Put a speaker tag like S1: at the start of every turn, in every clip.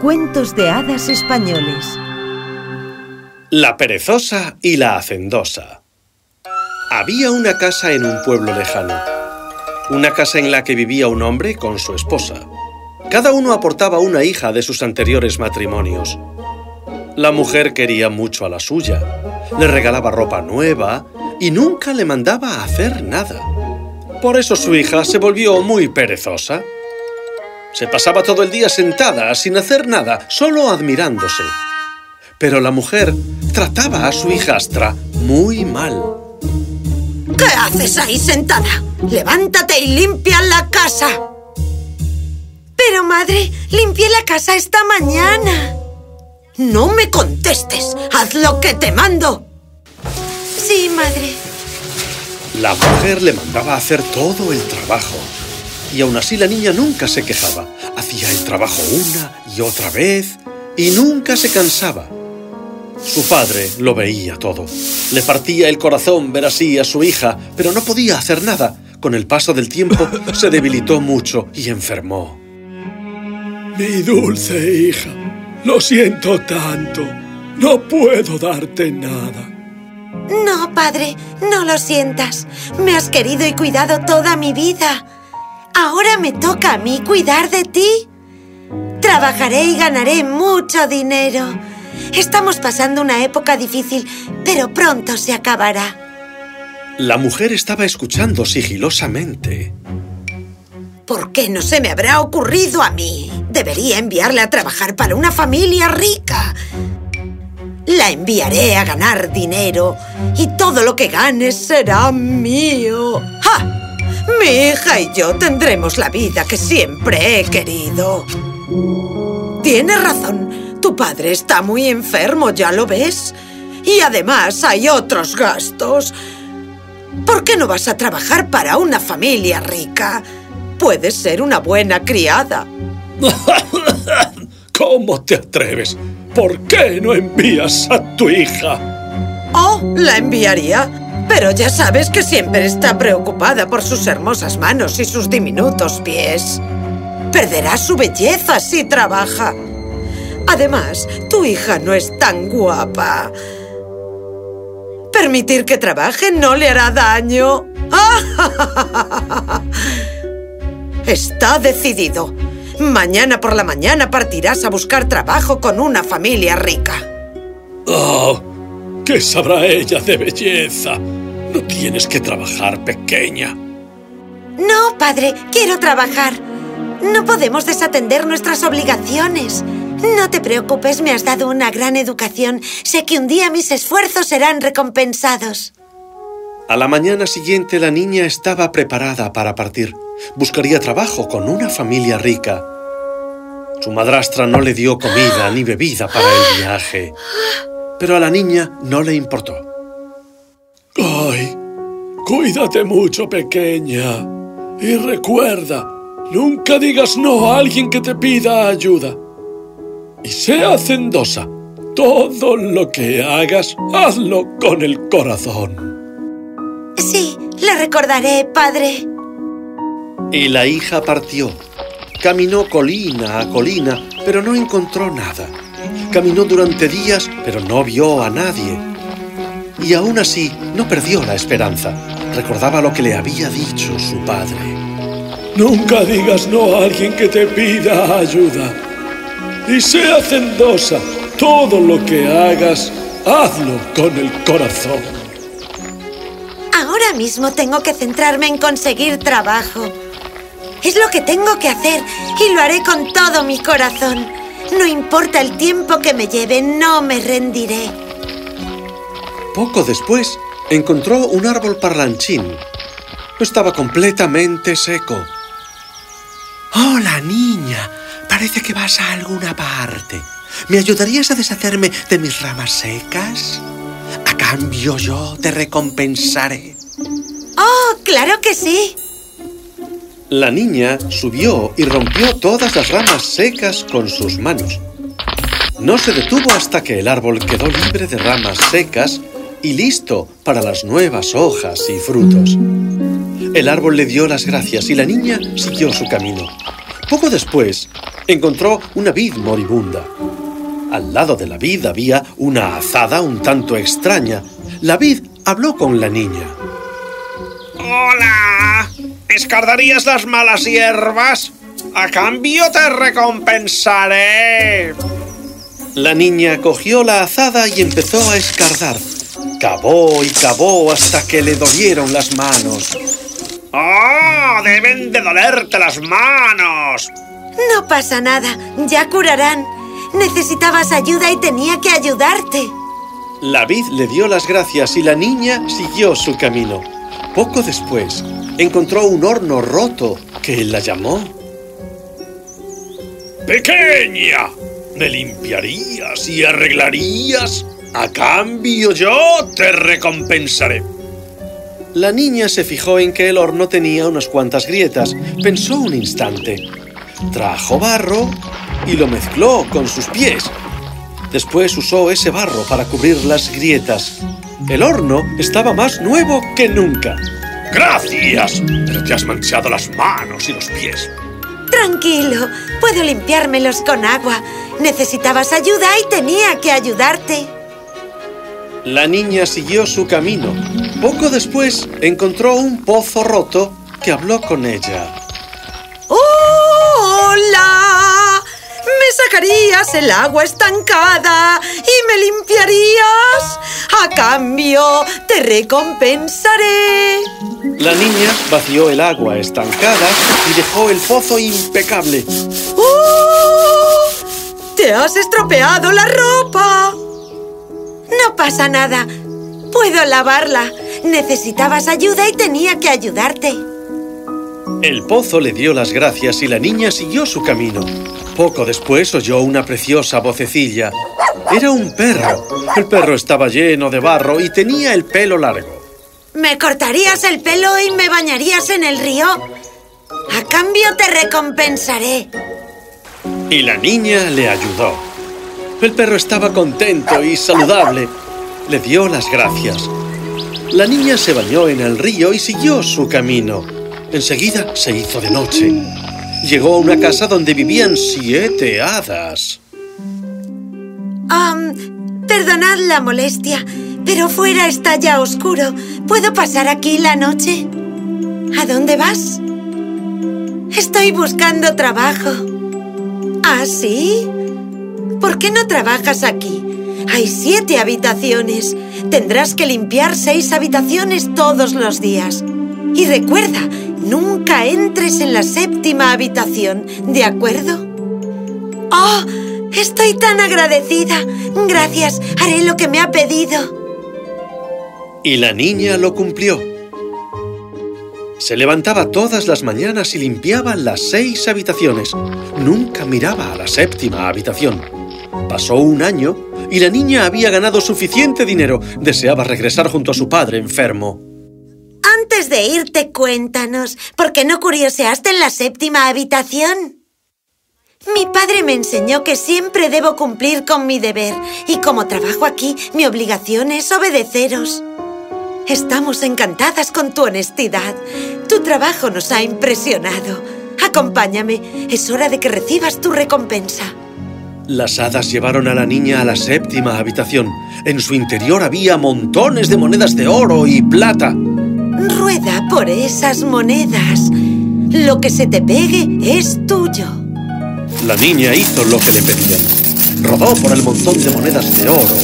S1: Cuentos de hadas españoles.
S2: La perezosa y la hacendosa. Había una casa en un pueblo lejano. Una casa en la que vivía un hombre con su esposa. Cada uno aportaba una hija de sus anteriores matrimonios. La mujer quería mucho a la suya. Le regalaba ropa nueva y nunca le mandaba a hacer nada. Por eso su hija se volvió muy perezosa. Se pasaba todo el día sentada, sin hacer nada, solo admirándose. Pero la mujer trataba a su hijastra muy mal.
S3: ¿Qué haces ahí sentada? ¡Levántate y limpia la casa!
S4: Pero, madre, limpié la casa esta mañana.
S3: No me contestes. Haz lo que te mando.
S4: Sí, madre.
S2: La mujer le mandaba hacer todo el trabajo. Y aún así la niña nunca se quejaba. Hacía el trabajo una y otra vez y nunca se cansaba. Su padre lo veía todo. Le partía el corazón ver así a su hija, pero no podía hacer nada. Con el paso del tiempo se debilitó mucho y enfermó.
S5: Mi dulce hija, lo siento tanto. No puedo darte nada.
S4: No, padre, no lo sientas. Me has querido y cuidado toda mi vida. Ahora me toca a mí cuidar de ti. Trabajaré y ganaré mucho dinero. Estamos pasando una época difícil, pero pronto se acabará.
S2: La mujer estaba escuchando sigilosamente.
S3: ¿Por qué no se me habrá ocurrido a mí? Debería enviarle a trabajar para una familia rica. La enviaré a ganar dinero y todo lo que gane será mío. ¡Ja! Mi hija y yo tendremos la vida que siempre he querido. Tienes razón. Tu padre está muy enfermo, ¿ya lo ves? Y además hay otros gastos. ¿Por qué no vas a trabajar para una familia rica? Puedes ser una buena criada.
S5: ¿Cómo te atreves? ¿Por qué no envías a tu hija?
S3: Oh, la enviaría. Pero ya sabes que siempre está preocupada por sus hermosas manos y sus diminutos pies. Perderá su belleza si trabaja. Además, tu hija no es tan guapa. Permitir que trabaje no le hará daño. Está decidido. Mañana por la mañana partirás a buscar trabajo con una familia rica.
S5: Oh, ¿Qué sabrá ella de belleza? No tienes que trabajar, pequeña.
S4: No, padre, quiero trabajar. No podemos desatender nuestras obligaciones. No te preocupes, me has dado una gran educación. Sé que un día mis esfuerzos serán recompensados.
S2: A la mañana siguiente la niña estaba preparada para partir. Buscaría trabajo con una familia rica. Su madrastra no le dio comida ni bebida para el viaje. Pero a la niña no le importó.
S5: ¡Ay! Cuídate mucho, pequeña. Y recuerda, nunca digas no a alguien que te pida ayuda. Y sea hacendosa. Todo lo que hagas, hazlo con el corazón.
S4: Sí, le recordaré, padre.
S2: Y la hija partió. Caminó colina a colina, pero no encontró nada. Caminó durante días, pero no vio a nadie. Y aún así no perdió la esperanza. Recordaba lo que le había dicho su padre.
S5: Nunca digas no a alguien que te pida ayuda. Y sea hacendosa. Todo lo que hagas, hazlo con el corazón.
S4: Ahora mismo tengo que centrarme en conseguir trabajo. Es lo que tengo que hacer y lo haré con todo mi corazón. No importa el tiempo que me lleve, no me rendiré.
S2: Poco después, encontró un árbol parlanchín. Estaba completamente seco.
S6: Hola, niña. Parece que vas a alguna parte. ¿Me ayudarías a deshacerme de mis ramas secas? A cambio yo te recompensaré.
S4: ¡Oh, claro que sí!
S2: La niña subió y rompió todas las ramas secas con sus manos. No se detuvo hasta que el árbol quedó libre de ramas secas y listo para las nuevas hojas y frutos. El árbol le dio las gracias y la niña siguió su camino. Poco después, encontró una vid moribunda. Al lado de la vid había una azada un tanto extraña. La vid habló con la niña.
S7: ¡Hola! ¿Escardarías las malas hierbas? A cambio te recompensaré.
S2: La niña cogió la azada y empezó a escardar. Cavó y cavó hasta que le dolieron las manos.
S7: ¡Oh! Deben de dolerte las manos.
S4: No pasa nada, ya curarán. Necesitabas ayuda y tenía que ayudarte.
S2: La vid le dio las gracias y la niña siguió su camino. Poco después, encontró un horno roto que la llamó.
S5: ¡Pequeña! ¿Me limpiarías y arreglarías? A cambio yo te recompensaré.
S2: La niña se fijó en que el horno tenía unas cuantas grietas. Pensó un instante. Trajo barro y lo mezcló con sus pies. Después usó ese barro para cubrir las grietas. El horno estaba más nuevo que nunca.
S5: ¡Gracias! Pero te has manchado las manos y los pies.
S4: Tranquilo, puedo limpiármelos con agua. Necesitabas ayuda y tenía que ayudarte.
S2: La niña siguió su camino. Poco después encontró un pozo roto que habló con ella.
S3: Sacarías el agua estancada y me limpiarías? A cambio, te recompensaré.
S2: La niña vació el agua estancada y dejó el pozo impecable.
S3: ¡Oh! ¡Te has estropeado la ropa!
S4: No pasa nada. Puedo lavarla. Necesitabas ayuda y tenía que ayudarte.
S2: El pozo le dio las gracias y la niña siguió su camino. Poco después oyó una preciosa vocecilla. Era un perro. El perro estaba lleno de barro y tenía el pelo largo.
S4: ¿Me cortarías el pelo y me bañarías en el río? A cambio te recompensaré.
S2: Y la niña le ayudó. El perro estaba contento y saludable. Le dio las gracias. La niña se bañó en el río y siguió su camino. Enseguida se hizo de noche. Llegó a una casa donde vivían siete hadas.
S4: Perdonad la molestia, pero fuera está ya oscuro. ¿Puedo pasar aquí la noche? ¿A dónde vas? Estoy buscando trabajo. ¿Ah, sí? ¿Por qué no trabajas aquí? Hay siete habitaciones. Tendrás que limpiar seis habitaciones todos los días. Y recuerda, nunca entres en la séptima habitación, ¿de acuerdo? ¡Oh! Estoy tan agradecida. Gracias, haré lo que me ha pedido.
S2: Y la niña lo cumplió. Se levantaba todas las mañanas y limpiaba las seis habitaciones. Nunca miraba a la séptima habitación. Pasó un año y la niña había ganado suficiente dinero. Deseaba regresar junto a su padre enfermo.
S4: Antes de irte, cuéntanos, ¿por qué no curioseaste en la séptima habitación? Mi padre me enseñó que siempre debo cumplir con mi deber y como trabajo aquí, mi obligación es obedeceros. Estamos encantadas con tu honestidad. Tu trabajo nos ha impresionado. Acompáñame. Es hora de que recibas tu recompensa.
S2: Las hadas llevaron a la niña a la séptima habitación. En su interior había montones de monedas de oro y plata.
S4: Rueda por esas monedas. Lo que se te pegue es tuyo.
S2: La niña hizo lo que le pedían. Rodó por el montón de monedas de oro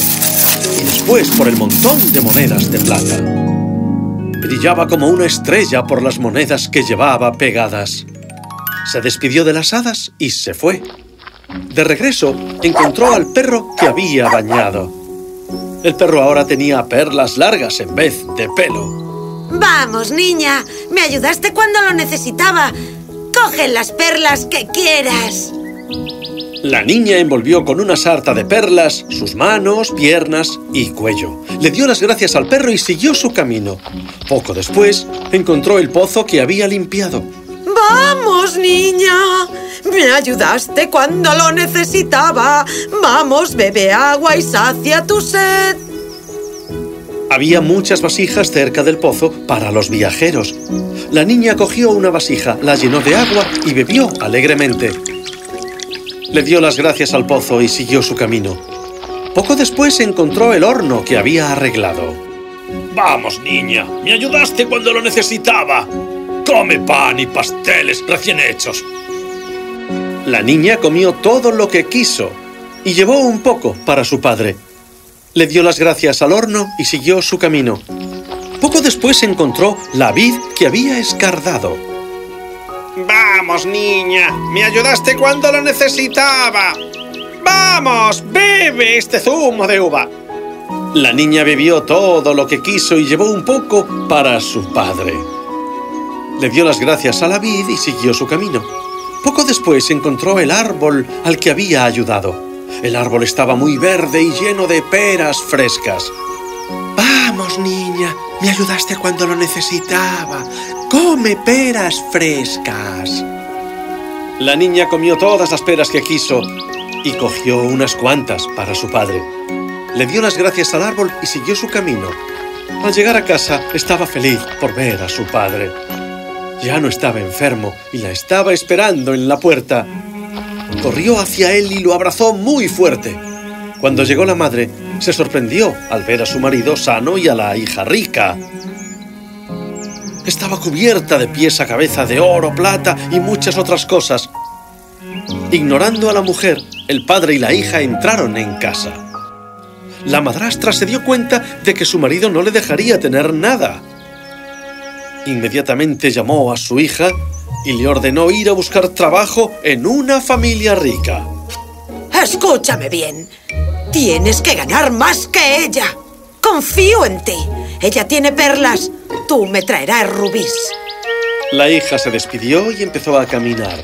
S2: y después por el montón de monedas de plata. Brillaba como una estrella por las monedas que llevaba pegadas. Se despidió de las hadas y se fue. De regreso, encontró al perro que había bañado. El perro ahora tenía perlas largas en vez de pelo.
S4: Vamos, niña. Me ayudaste cuando lo necesitaba. Coge las perlas que quieras.
S2: La niña envolvió con una sarta de perlas sus manos, piernas y cuello. Le dio las gracias al perro y siguió su camino. Poco después, encontró el pozo que había limpiado.
S3: ¡Vamos, niña! Me ayudaste cuando lo necesitaba. Vamos, bebe agua y sacia tu sed.
S2: Había muchas vasijas cerca del pozo para los viajeros. La niña cogió una vasija, la llenó de agua y bebió alegremente. Le dio las gracias al pozo y siguió su camino. Poco después encontró el horno que había arreglado.
S5: Vamos, niña, me ayudaste cuando lo necesitaba. Come pan y pasteles recién hechos.
S2: La niña comió todo lo que quiso y llevó un poco para su padre. Le dio las gracias al horno y siguió su camino. Poco después encontró la vid que había escardado.
S7: Vamos, niña, me ayudaste cuando lo necesitaba. ¡Vamos! ¡Bebe este zumo de uva!
S2: La niña bebió todo lo que quiso y llevó un poco para su padre. Le dio las gracias a la vid y siguió su camino. Poco después encontró el árbol al que había ayudado. El árbol estaba muy verde y lleno de peras frescas.
S6: Vamos, niña, me ayudaste cuando lo necesitaba. Come peras frescas.
S2: La niña comió todas las peras que quiso y cogió unas cuantas para su padre. Le dio las gracias al árbol y siguió su camino. Al llegar a casa estaba feliz por ver a su padre. Ya no estaba enfermo y la estaba esperando en la puerta. Corrió hacia él y lo abrazó muy fuerte. Cuando llegó la madre, se sorprendió al ver a su marido sano y a la hija rica. Estaba cubierta de pies a cabeza de oro, plata y muchas otras cosas. Ignorando a la mujer, el padre y la hija entraron en casa. La madrastra se dio cuenta de que su marido no le dejaría tener nada. Inmediatamente llamó a su hija y le ordenó ir a buscar trabajo en una familia rica.
S3: Escúchame bien. Tienes que ganar más que ella. Confío en ti. Ella tiene perlas. Tú me traerás rubíes.
S2: La hija se despidió y empezó a caminar.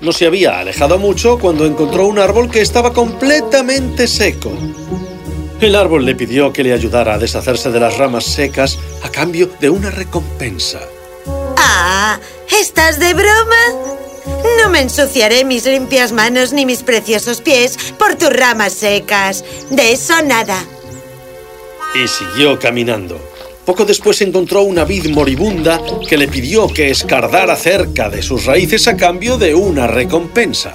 S2: No se había alejado mucho cuando encontró un árbol que estaba completamente seco. El árbol le pidió que le ayudara a deshacerse de las ramas secas a cambio de una recompensa.
S4: Ah, ¿estás de broma? No me ensuciaré mis limpias manos ni mis preciosos pies por tus ramas secas. De eso nada.
S2: Y siguió caminando. Poco después encontró una vid moribunda que le pidió que escardara cerca de sus raíces a cambio de una recompensa.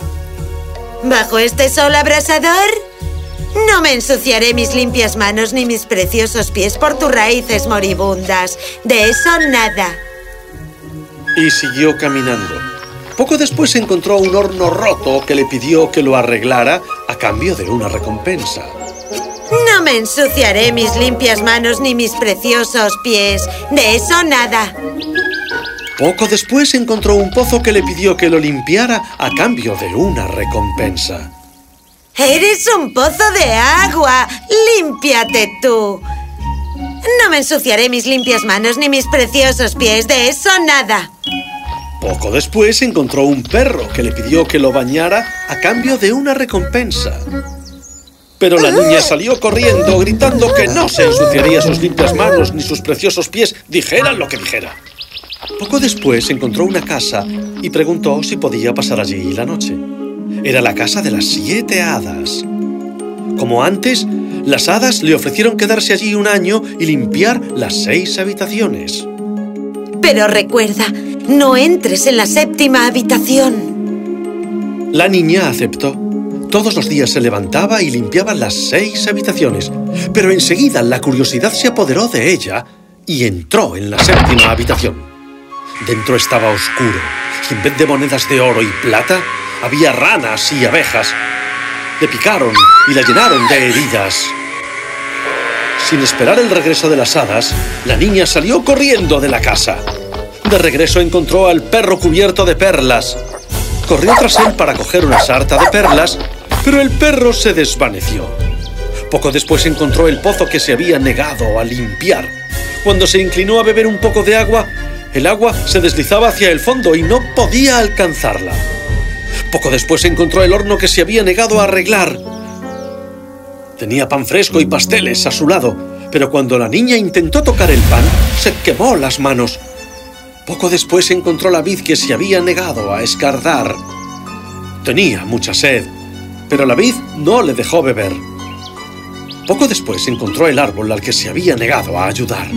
S4: ¿Bajo este sol abrasador? No me ensuciaré mis limpias manos ni mis preciosos pies por tus raíces moribundas. De eso nada.
S2: Y siguió caminando. Poco después encontró un horno roto que le pidió que lo arreglara a cambio de una recompensa.
S4: No me ensuciaré mis limpias manos ni mis preciosos pies. De eso nada.
S2: Poco después encontró un pozo que le pidió que lo limpiara a cambio de una recompensa.
S4: Eres un pozo de agua. Límpiate tú. No me ensuciaré mis limpias manos ni mis preciosos pies. De eso nada.
S2: Poco después encontró un perro que le pidió que lo bañara a cambio de una recompensa. Pero la niña salió corriendo, gritando que no se ensuciaría sus limpias manos ni sus preciosos pies, dijeran lo que dijera. Poco después encontró una casa y preguntó si podía pasar allí la noche. Era la casa de las siete hadas. Como antes, las hadas le ofrecieron quedarse allí un año y limpiar las seis habitaciones.
S4: Pero recuerda, no entres en la séptima habitación.
S2: La niña aceptó. Todos los días se levantaba y limpiaba las seis habitaciones, pero enseguida la curiosidad se apoderó de ella y entró en la séptima habitación. Dentro estaba oscuro y en vez de monedas de oro y plata, había ranas y abejas. Le picaron y la llenaron de heridas. Sin esperar el regreso de las hadas, la niña salió corriendo de la casa. De regreso encontró al perro cubierto de perlas. Corrió tras él para coger una sarta de perlas, pero el perro se desvaneció. Poco después encontró el pozo que se había negado a limpiar. Cuando se inclinó a beber un poco de agua, el agua se deslizaba hacia el fondo y no podía alcanzarla. Poco después encontró el horno que se había negado a arreglar. Tenía pan fresco y pasteles a su lado, pero cuando la niña intentó tocar el pan, se quemó las manos. Poco después encontró la vid que se había negado a escardar. Tenía mucha sed, pero la vid no le dejó beber. Poco después encontró el árbol al que se había negado a ayudar.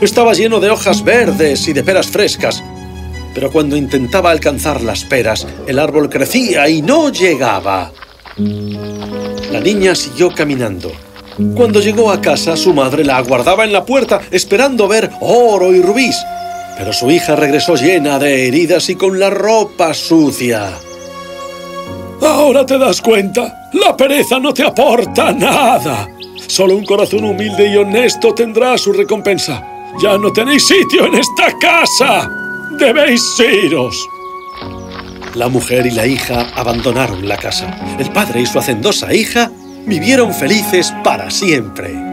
S2: Estaba lleno de hojas verdes y de peras frescas. Pero cuando intentaba alcanzar las peras, el árbol crecía y no llegaba. La niña siguió caminando. Cuando llegó a casa, su madre la aguardaba en la puerta, esperando ver oro y rubíes. Pero su hija regresó llena de heridas y con la ropa sucia.
S5: Ahora te das cuenta. La pereza no te aporta nada. Solo un corazón humilde y honesto tendrá su recompensa. Ya no tenéis sitio en esta casa. Debéis iros.
S2: La mujer y la hija abandonaron la casa. El padre y su hacendosa hija vivieron felices para siempre.